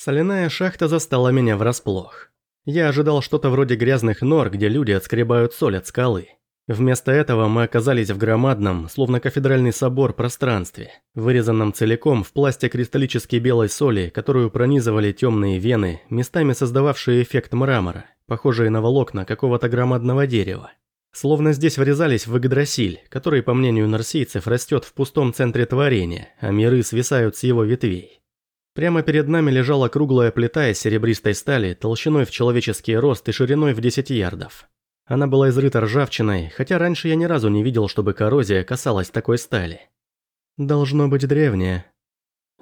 Соляная шахта застала меня врасплох. Я ожидал что-то вроде грязных нор, где люди отскребают соль от скалы. Вместо этого мы оказались в громадном, словно кафедральный собор, пространстве, вырезанном целиком в пласте кристаллической белой соли, которую пронизывали темные вены, местами создававшие эффект мрамора, похожие на волокна какого-то громадного дерева. Словно здесь врезались в Игдрасиль, который, по мнению нарсийцев, растет в пустом центре творения, а миры свисают с его ветвей. Прямо перед нами лежала круглая плита из серебристой стали, толщиной в человеческий рост и шириной в 10 ярдов. Она была изрыта ржавчиной, хотя раньше я ни разу не видел, чтобы коррозия касалась такой стали. Должно быть древняя.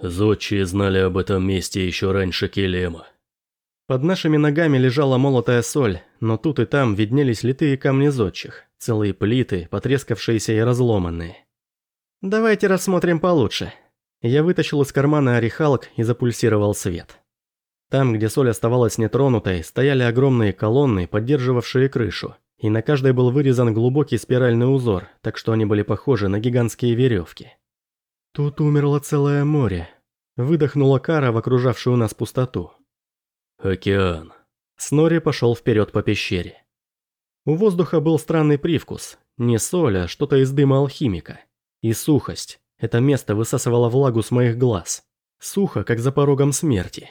Зодчие знали об этом месте еще раньше Келема. Под нашими ногами лежала молотая соль, но тут и там виднелись литые камни зодчих, целые плиты, потрескавшиеся и разломанные. Давайте рассмотрим получше. Я вытащил из кармана орехалок и запульсировал свет. Там, где соль оставалась нетронутой, стояли огромные колонны, поддерживавшие крышу, и на каждой был вырезан глубокий спиральный узор, так что они были похожи на гигантские веревки. Тут умерло целое море. Выдохнула кара в окружавшую нас пустоту. Океан. Снори пошел вперед по пещере. У воздуха был странный привкус. Не соль, а что-то из дыма алхимика. И сухость. Это место высасывало влагу с моих глаз. Сухо, как за порогом смерти.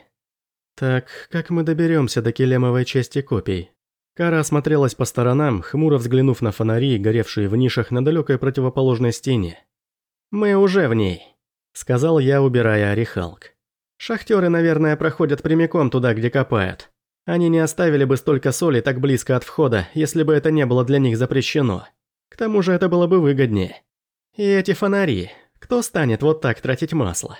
Так, как мы доберемся до келемовой части копий? Кара осмотрелась по сторонам, хмуро взглянув на фонари, горевшие в нишах на далекой противоположной стене. «Мы уже в ней», — сказал я, убирая орехалк. «Шахтеры, наверное, проходят прямиком туда, где копают. Они не оставили бы столько соли так близко от входа, если бы это не было для них запрещено. К тому же это было бы выгоднее. И эти фонари. Кто станет вот так тратить масло?»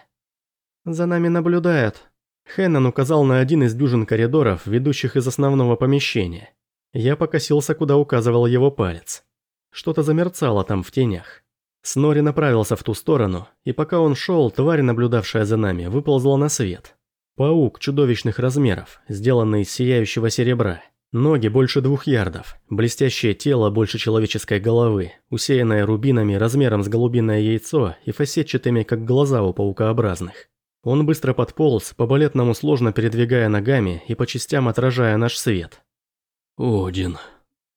«За нами наблюдают», Хеннон указал на один из дюжин коридоров, ведущих из основного помещения. Я покосился, куда указывал его палец. Что-то замерцало там в тенях. Снори направился в ту сторону, и пока он шел, тварь, наблюдавшая за нами, выползла на свет. Паук чудовищных размеров, сделанный из сияющего серебра. Ноги больше двух ярдов, блестящее тело больше человеческой головы, усеянное рубинами размером с голубиное яйцо и фасетчатыми, как глаза у паукообразных. Он быстро подполз, по-балетному сложно передвигая ногами и по частям отражая наш свет. «Один».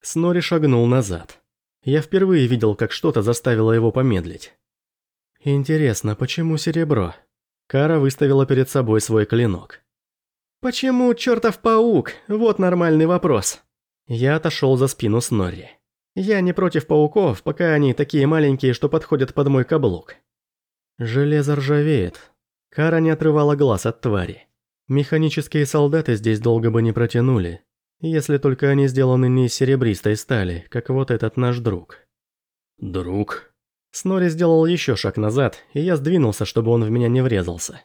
Снори шагнул назад. Я впервые видел, как что-то заставило его помедлить. «Интересно, почему серебро?» Кара выставила перед собой свой клинок. «Почему чертов паук? Вот нормальный вопрос». Я отошел за спину Снорри. «Я не против пауков, пока они такие маленькие, что подходят под мой каблук». «Железо ржавеет», Кара не отрывала глаз от твари. Механические солдаты здесь долго бы не протянули, если только они сделаны не из серебристой стали, как вот этот наш друг. Друг? Снори сделал еще шаг назад, и я сдвинулся, чтобы он в меня не врезался.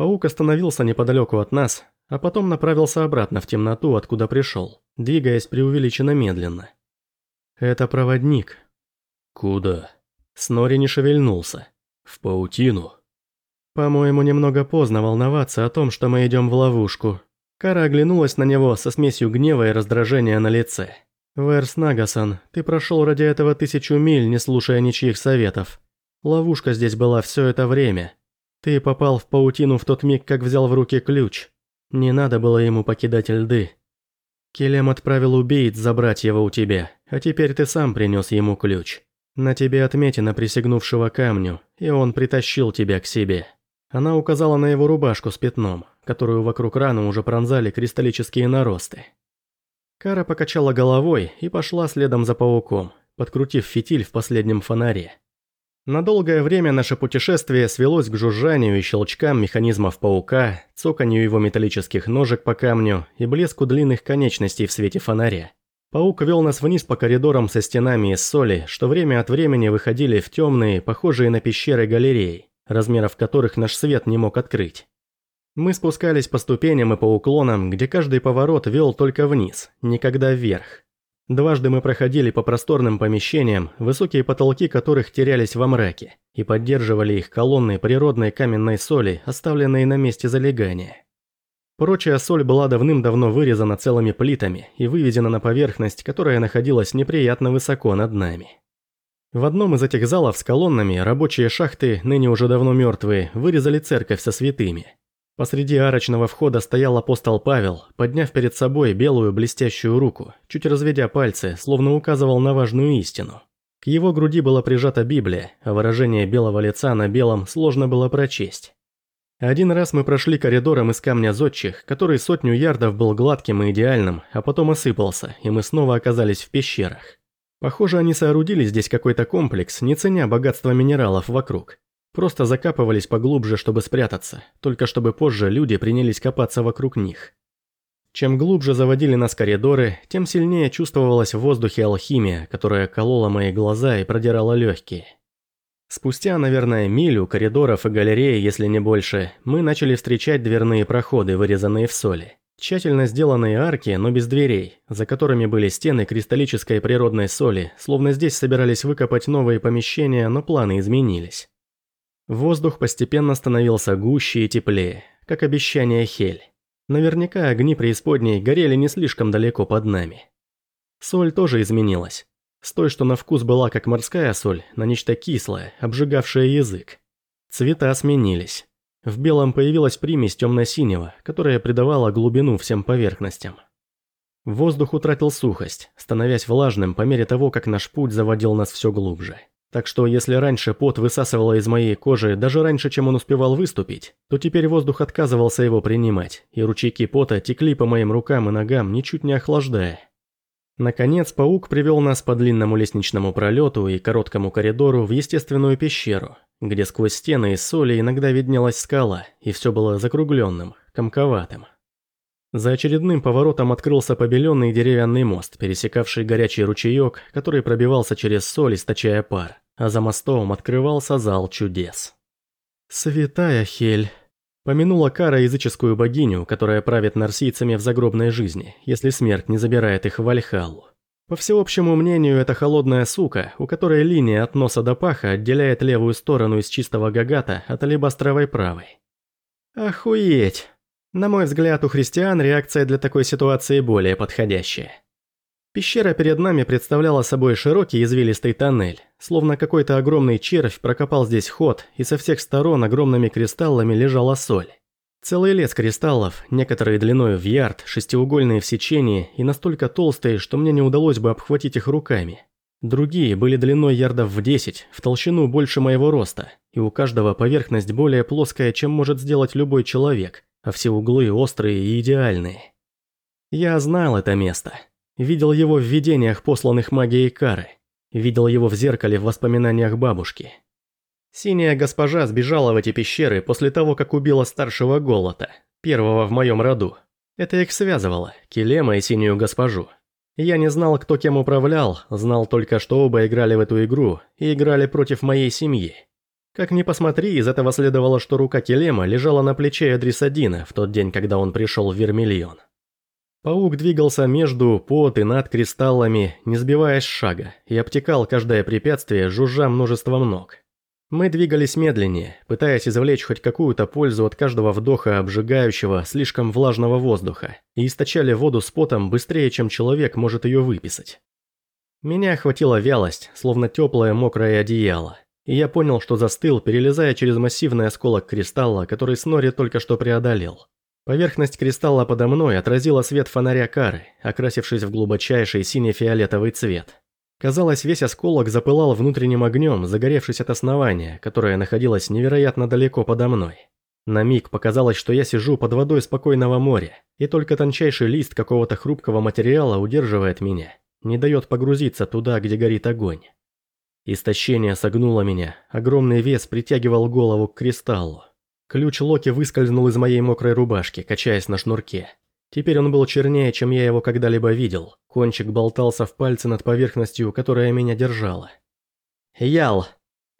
Паук остановился неподалеку от нас, а потом направился обратно в темноту, откуда пришел, двигаясь преувеличенно медленно. Это проводник. Куда? Снори не шевельнулся. В паутину. По-моему, немного поздно волноваться о том, что мы идем в ловушку. Кара оглянулась на него со смесью гнева и раздражения на лице. «Верс Нагасан, ты прошел ради этого тысячу миль, не слушая ничьих советов. Ловушка здесь была все это время. Ты попал в паутину в тот миг, как взял в руки ключ. Не надо было ему покидать льды. Келем отправил убийц забрать его у тебя, а теперь ты сам принес ему ключ. На тебе отметина присягнувшего камню, и он притащил тебя к себе». Она указала на его рубашку с пятном, которую вокруг раны уже пронзали кристаллические наросты. Кара покачала головой и пошла следом за пауком, подкрутив фитиль в последнем фонаре. На долгое время наше путешествие свелось к жужжанию и щелчкам механизмов паука, цоканью его металлических ножек по камню и блеску длинных конечностей в свете фонаря. Паук вел нас вниз по коридорам со стенами из соли, что время от времени выходили в темные, похожие на пещеры галереи размеров которых наш свет не мог открыть. Мы спускались по ступеням и по уклонам, где каждый поворот вел только вниз, никогда вверх. Дважды мы проходили по просторным помещениям, высокие потолки которых терялись во мраке, и поддерживали их колонны природной каменной соли, оставленные на месте залегания. Прочая соль была давным-давно вырезана целыми плитами и выведена на поверхность, которая находилась неприятно высоко над нами. В одном из этих залов с колоннами рабочие шахты, ныне уже давно мертвые, вырезали церковь со святыми. Посреди арочного входа стоял апостол Павел, подняв перед собой белую блестящую руку, чуть разведя пальцы, словно указывал на важную истину. К его груди была прижата Библия, а выражение белого лица на белом сложно было прочесть. Один раз мы прошли коридором из камня зодчих, который сотню ярдов был гладким и идеальным, а потом осыпался, и мы снова оказались в пещерах. Похоже, они соорудили здесь какой-то комплекс, не ценя богатства минералов вокруг. Просто закапывались поглубже, чтобы спрятаться, только чтобы позже люди принялись копаться вокруг них. Чем глубже заводили нас коридоры, тем сильнее чувствовалась в воздухе алхимия, которая колола мои глаза и продирала легкие. Спустя, наверное, милю коридоров и галереи, если не больше, мы начали встречать дверные проходы, вырезанные в соли. Тщательно сделанные арки, но без дверей, за которыми были стены кристаллической природной соли, словно здесь собирались выкопать новые помещения, но планы изменились. Воздух постепенно становился гуще и теплее, как обещание Хель. Наверняка огни преисподней горели не слишком далеко под нами. Соль тоже изменилась. С той, что на вкус была как морская соль, на нечто кислое, обжигавшее язык. Цвета сменились. В белом появилась примесь темно-синего, которая придавала глубину всем поверхностям. Воздух утратил сухость, становясь влажным по мере того, как наш путь заводил нас все глубже. Так что если раньше пот высасывало из моей кожи даже раньше, чем он успевал выступить, то теперь воздух отказывался его принимать, и ручейки пота текли по моим рукам и ногам, ничуть не охлаждая. Наконец, паук привел нас по длинному лестничному пролету и короткому коридору в естественную пещеру, где сквозь стены из соли иногда виднелась скала, и все было закругленным, комковатым. За очередным поворотом открылся побеленный деревянный мост, пересекавший горячий ручеек, который пробивался через соль, источая пар, а за мостом открывался зал чудес. «Святая Хель», Помянула Кара языческую богиню, которая правит нарсийцами в загробной жизни, если смерть не забирает их в Вальхаллу. По всеобщему мнению, это холодная сука, у которой линия от носа до паха отделяет левую сторону из чистого гагата от алебастровой правой. Охуеть! На мой взгляд, у христиан реакция для такой ситуации более подходящая. Пещера перед нами представляла собой широкий извилистый тоннель, словно какой-то огромный червь прокопал здесь ход, и со всех сторон огромными кристаллами лежала соль. Целый лес кристаллов, некоторые длиной в ярд, шестиугольные в сечении и настолько толстые, что мне не удалось бы обхватить их руками. Другие были длиной ярдов в 10, в толщину больше моего роста, и у каждого поверхность более плоская, чем может сделать любой человек, а все углы острые и идеальные. Я знал это место. Видел его в видениях, посланных магией Кары. Видел его в зеркале в воспоминаниях бабушки. Синяя госпожа сбежала в эти пещеры после того, как убила старшего Голота, первого в моем роду. Это их связывало, Келема и синюю госпожу. Я не знал, кто кем управлял, знал только, что оба играли в эту игру и играли против моей семьи. Как ни посмотри, из этого следовало, что рука Келема лежала на плече Адрисадина в тот день, когда он пришел в Вермильон. Паук двигался между, под и над кристаллами, не сбиваясь с шага, и обтекал каждое препятствие, жужжа множеством ног. Мы двигались медленнее, пытаясь извлечь хоть какую-то пользу от каждого вдоха обжигающего, слишком влажного воздуха, и источали воду с потом быстрее, чем человек может ее выписать. Меня охватила вялость, словно теплое мокрое одеяло, и я понял, что застыл, перелезая через массивный осколок кристалла, который Снори только что преодолел. Поверхность кристалла подо мной отразила свет фонаря кары, окрасившись в глубочайший сине-фиолетовый цвет. Казалось, весь осколок запылал внутренним огнем, загоревшись от основания, которое находилось невероятно далеко подо мной. На миг показалось, что я сижу под водой спокойного моря, и только тончайший лист какого-то хрупкого материала удерживает меня, не дает погрузиться туда, где горит огонь. Истощение согнуло меня, огромный вес притягивал голову к кристаллу. Ключ Локи выскользнул из моей мокрой рубашки, качаясь на шнурке. Теперь он был чернее, чем я его когда-либо видел. Кончик болтался в пальце над поверхностью, которая меня держала. «Ял!»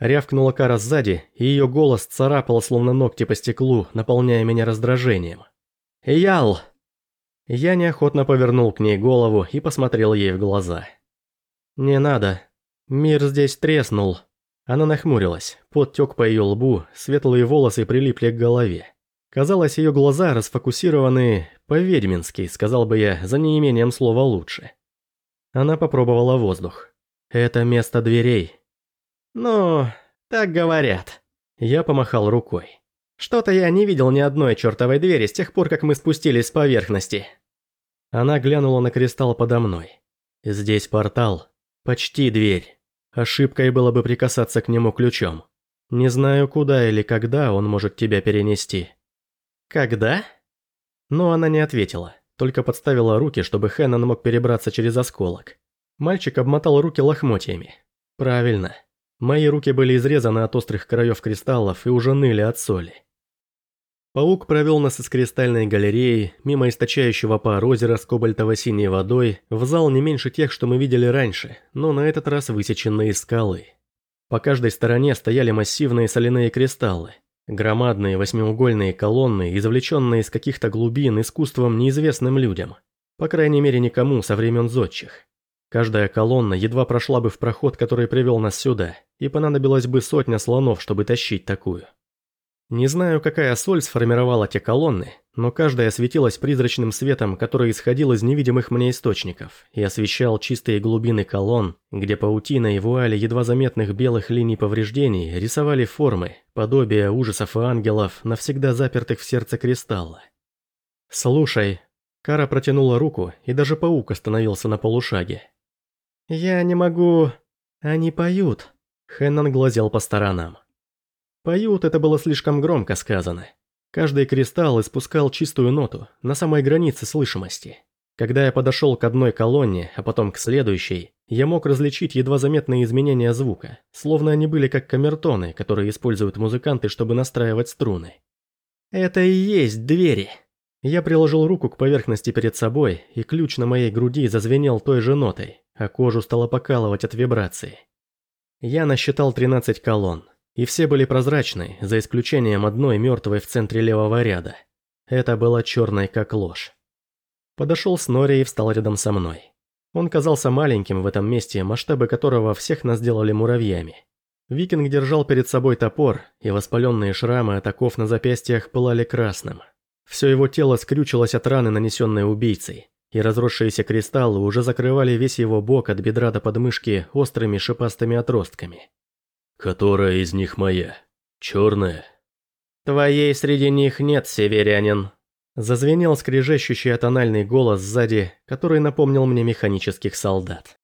Рявкнула Кара сзади, и ее голос царапал, словно ногти по стеклу, наполняя меня раздражением. «Ял!» Я неохотно повернул к ней голову и посмотрел ей в глаза. «Не надо. Мир здесь треснул. Она нахмурилась, пот тек по ее лбу, светлые волосы прилипли к голове. Казалось, ее глаза расфокусированы по-ведьмински, сказал бы я, за неимением слова лучше. Она попробовала воздух. «Это место дверей». «Ну, так говорят». Я помахал рукой. Что-то я не видел ни одной чертовой двери с тех пор, как мы спустились с поверхности. Она глянула на кристалл подо мной. Здесь портал. Почти дверь. Ошибкой было бы прикасаться к нему ключом. Не знаю, куда или когда он может тебя перенести. Когда? Но она не ответила, только подставила руки, чтобы Хэннон мог перебраться через осколок. Мальчик обмотал руки лохмотьями. Правильно. Мои руки были изрезаны от острых краев кристаллов и уже ныли от соли. Паук провел нас из кристальной галереи, мимо источающего пар озера с кобальтово-синей водой, в зал не меньше тех, что мы видели раньше, но на этот раз высеченные скалы. По каждой стороне стояли массивные соляные кристаллы. Громадные восьмиугольные колонны, извлеченные из каких-то глубин искусством неизвестным людям. По крайней мере никому со времен зодчих. Каждая колонна едва прошла бы в проход, который привел нас сюда, и понадобилось бы сотня слонов, чтобы тащить такую. Не знаю, какая соль сформировала те колонны, но каждая светилась призрачным светом, который исходил из невидимых мне источников, и освещал чистые глубины колонн, где паутина и вуали едва заметных белых линий повреждений рисовали формы, подобие ужасов и ангелов, навсегда запертых в сердце кристалла. «Слушай», Кара протянула руку, и даже паук остановился на полушаге. «Я не могу... Они поют». Хеннон глазел по сторонам. Поют это было слишком громко сказано. Каждый кристалл испускал чистую ноту, на самой границе слышимости. Когда я подошел к одной колонне, а потом к следующей, я мог различить едва заметные изменения звука, словно они были как камертоны, которые используют музыканты, чтобы настраивать струны. Это и есть двери. Я приложил руку к поверхности перед собой, и ключ на моей груди зазвенел той же нотой, а кожу стало покалывать от вибрации. Я насчитал 13 колонн. И все были прозрачны, за исключением одной мертвой в центре левого ряда. Это было черной как ложь. Подошел Снори и встал рядом со мной. Он казался маленьким в этом месте, масштабы которого всех нас делали муравьями. Викинг держал перед собой топор, и воспаленные шрамы от оков на запястьях пылали красным. Все его тело скрючилось от раны, нанесенной убийцей, и разросшиеся кристаллы уже закрывали весь его бок от бедра до подмышки острыми шипастыми отростками. Которая из них моя? Черная? Твоей среди них нет, северянин. Зазвенел скрежещущий тональный голос сзади, который напомнил мне механических солдат.